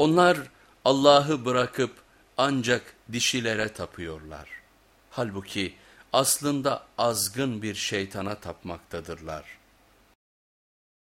Onlar Allah'ı bırakıp ancak dişilere tapıyorlar. Halbuki aslında azgın bir şeytana tapmaktadırlar.